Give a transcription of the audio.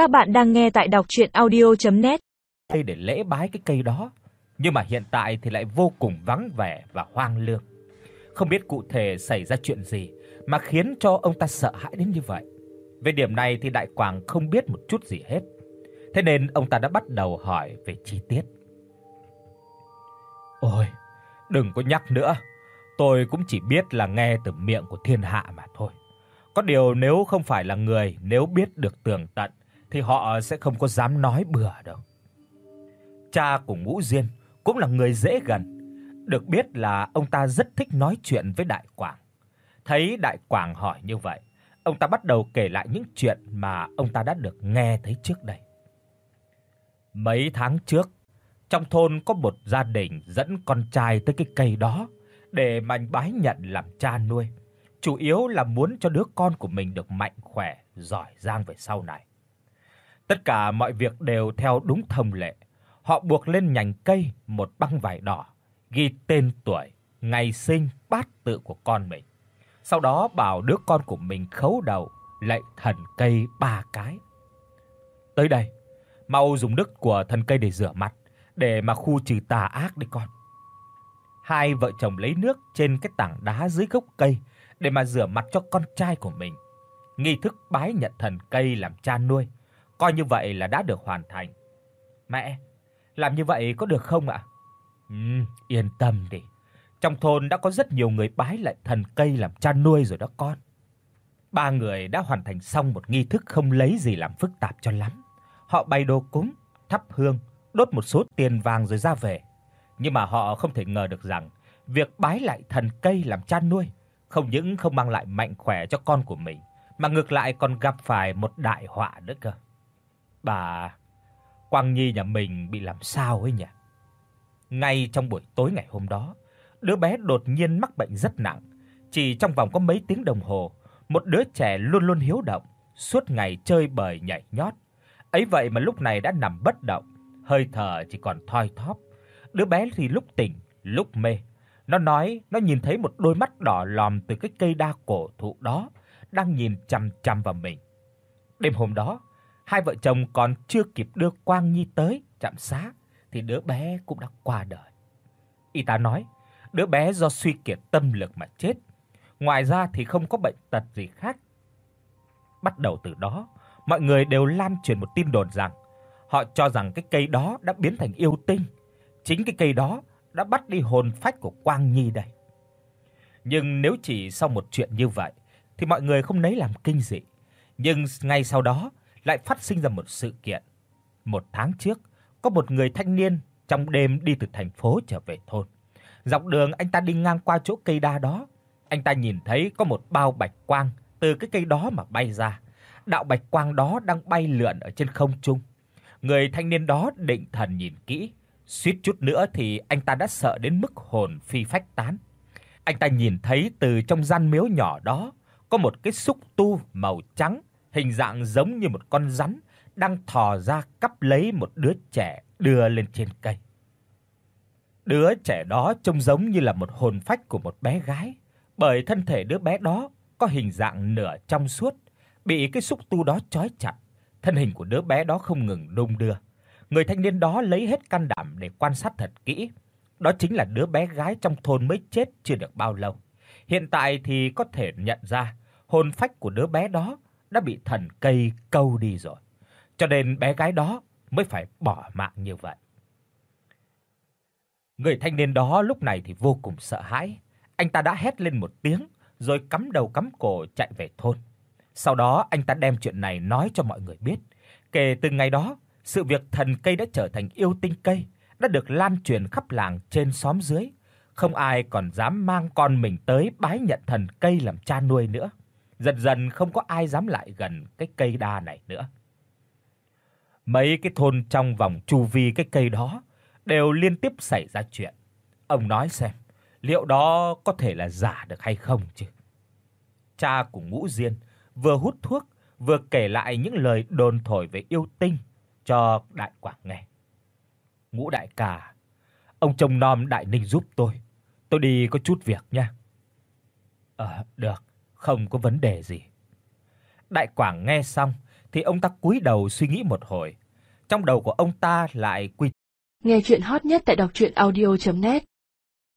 Các bạn đang nghe tại đọc audio net Đây để lễ bái cái cây đó, nhưng mà hiện tại thì lại vô cùng vắng vẻ và hoang lương. Không biết cụ thể xảy ra chuyện gì mà khiến cho ông ta sợ hãi đến như vậy. Về điểm này thì đại quảng không biết một chút gì hết. Thế nên ông ta đã bắt đầu hỏi về chi tiết. Ôi, đừng có nhắc nữa. Tôi cũng chỉ biết là nghe từ miệng của thiên hạ mà thôi. Có điều nếu không phải là người nếu biết được tường tận thì họ sẽ không có dám nói bừa đâu. Cha của Ngũ Diên cũng là người dễ gần, được biết là ông ta rất thích nói chuyện với Đại Quảng. Thấy Đại Quảng hỏi như vậy, ông ta bắt đầu kể lại những chuyện mà ông ta đã được nghe thấy trước đây. Mấy tháng trước, trong thôn có một gia đình dẫn con trai tới cái cây đó để mà bái nhận làm cha nuôi, chủ yếu là muốn cho đứa con của mình được mạnh khỏe, giỏi giang về sau này. Tất cả mọi việc đều theo đúng thông lệ. Họ buộc lên nhành cây một băng vải đỏ, ghi tên tuổi, ngày sinh, bát tự của con mình. Sau đó bảo đứa con của mình khấu đầu lạy thần cây ba cái. Tới đây, mau dùng nước của thần cây để rửa mặt, để mà khu trừ tà ác đi con. Hai vợ chồng lấy nước trên cái tảng đá dưới gốc cây để mà rửa mặt cho con trai của mình. Nghi thức bái nhận thần cây làm cha nuôi, coi như vậy là đã được hoàn thành. Mẹ, làm như vậy có được không ạ? Ừm, yên tâm đi. Trong thôn đã có rất nhiều người bái lại thần cây làm cha nuôi rồi đó con. Ba người đã hoàn thành xong một nghi thức không lấy gì làm phức tạp cho lắm. Họ bày đồ cúng, thắp hương, đốt một số tiền vàng rồi ra về. Nhưng mà họ không thể ngờ được rằng việc bái lại thần cây làm cha nuôi không những không mang lại mạnh khỏe cho con của mình, mà ngược lại còn gặp phải một đại họa nữa cơ. Bà Quang Nhi nhà mình bị làm sao ấy nhỉ? Ngay trong buổi tối ngày hôm đó, đứa bé đột nhiên mắc bệnh rất nặng, chỉ trong vòng có mấy tiếng đồng hồ, một đứa trẻ luôn luôn hiếu động, suốt ngày chơi bời nhảy nhót. Ấy vậy mà lúc này đã nằm bất động, hơi thở chỉ còn thoi thóp. Đứa bé thì lúc tỉnh, lúc mê. Nó nói nó nhìn thấy một đôi mắt đỏ lòm từ cái cây đa cổ thụ đó đang nhìn chằm chằm vào mình. Đêm hôm đó, hai vợ chồng còn chưa kịp đưa Quang Nhi tới trạm xá thì đứa bé cũng đã qua đời. Y tá nói, đứa bé do suy kiệt tâm lực mà chết. Ngoài ra thì không có bệnh tật gì khác. Bắt đầu từ đó, mọi người đều lan truyền một tin đồn rằng họ cho rằng cái cây đó đã biến thành yêu tinh. Chính cái cây đó đã bắt đi hồn phách của Quang Nhi đây. Nhưng nếu chỉ sau một chuyện như vậy thì mọi người không lấy làm kinh dị. Nhưng ngay sau đó lại phát sinh ra một sự kiện. Một tháng trước, có một người thanh niên trong đêm đi từ thành phố trở về thôn. Dọc đường anh ta đi ngang qua chỗ cây đa đó, anh ta nhìn thấy có một bao bạch quang từ cái cây đó mà bay ra. Đạo bạch quang đó đang bay lượn ở trên không trung. Người thanh niên đó định thần nhìn kỹ, suýt chút nữa thì anh ta đã sợ đến mức hồn phi phách tán. Anh ta nhìn thấy từ trong gian miếu nhỏ đó có một cái xúc tu màu trắng, hình dạng giống như một con rắn đang thò ra cắp lấy một đứa trẻ đưa lên trên cây. Đứa trẻ đó trông giống như là một hồn phách của một bé gái, bởi thân thể đứa bé đó có hình dạng nửa trong suốt, bị cái xúc tu đó trói chặt, thân hình của đứa bé đó không ngừng đung đưa. Người thanh niên đó lấy hết can đảm để quan sát thật kỹ. Đó chính là đứa bé gái trong thôn mới chết chưa được bao lâu. Hiện tại thì có thể nhận ra hồn phách của đứa bé đó đã bị thần cây câu đi rồi. Cho nên bé gái đó mới phải bỏ mạng như vậy. Người thanh niên đó lúc này thì vô cùng sợ hãi, anh ta đã hét lên một tiếng rồi cắm đầu cắm cổ chạy về thôn. Sau đó anh ta đem chuyện này nói cho mọi người biết. Kể từ ngày đó, sự việc thần cây đã trở thành yêu tinh cây, đã được lan truyền khắp làng trên xóm dưới, không ai còn dám mang con mình tới bái nhận thần cây làm cha nuôi nữa. Dần dần không có ai dám lại gần cái cây đa này nữa. Mấy cái thôn trong vòng chu vi cái cây đó đều liên tiếp xảy ra chuyện. Ông nói xem, liệu đó có thể là giả được hay không chứ? Cha của Ngũ Diên vừa hút thuốc, vừa kể lại những lời đồn thổi về yêu tinh cho Đại Quảng nghe. Ngũ đại ca, ông trông nom Đại Ninh giúp tôi. Tôi đi có chút việc nha. Ờ, được, không có vấn đề gì. Đại Quảng nghe xong thì ông ta cúi đầu suy nghĩ một hồi. Trong đầu của ông ta lại quy Nghe truyện hot nhất tại doctruyenaudio.net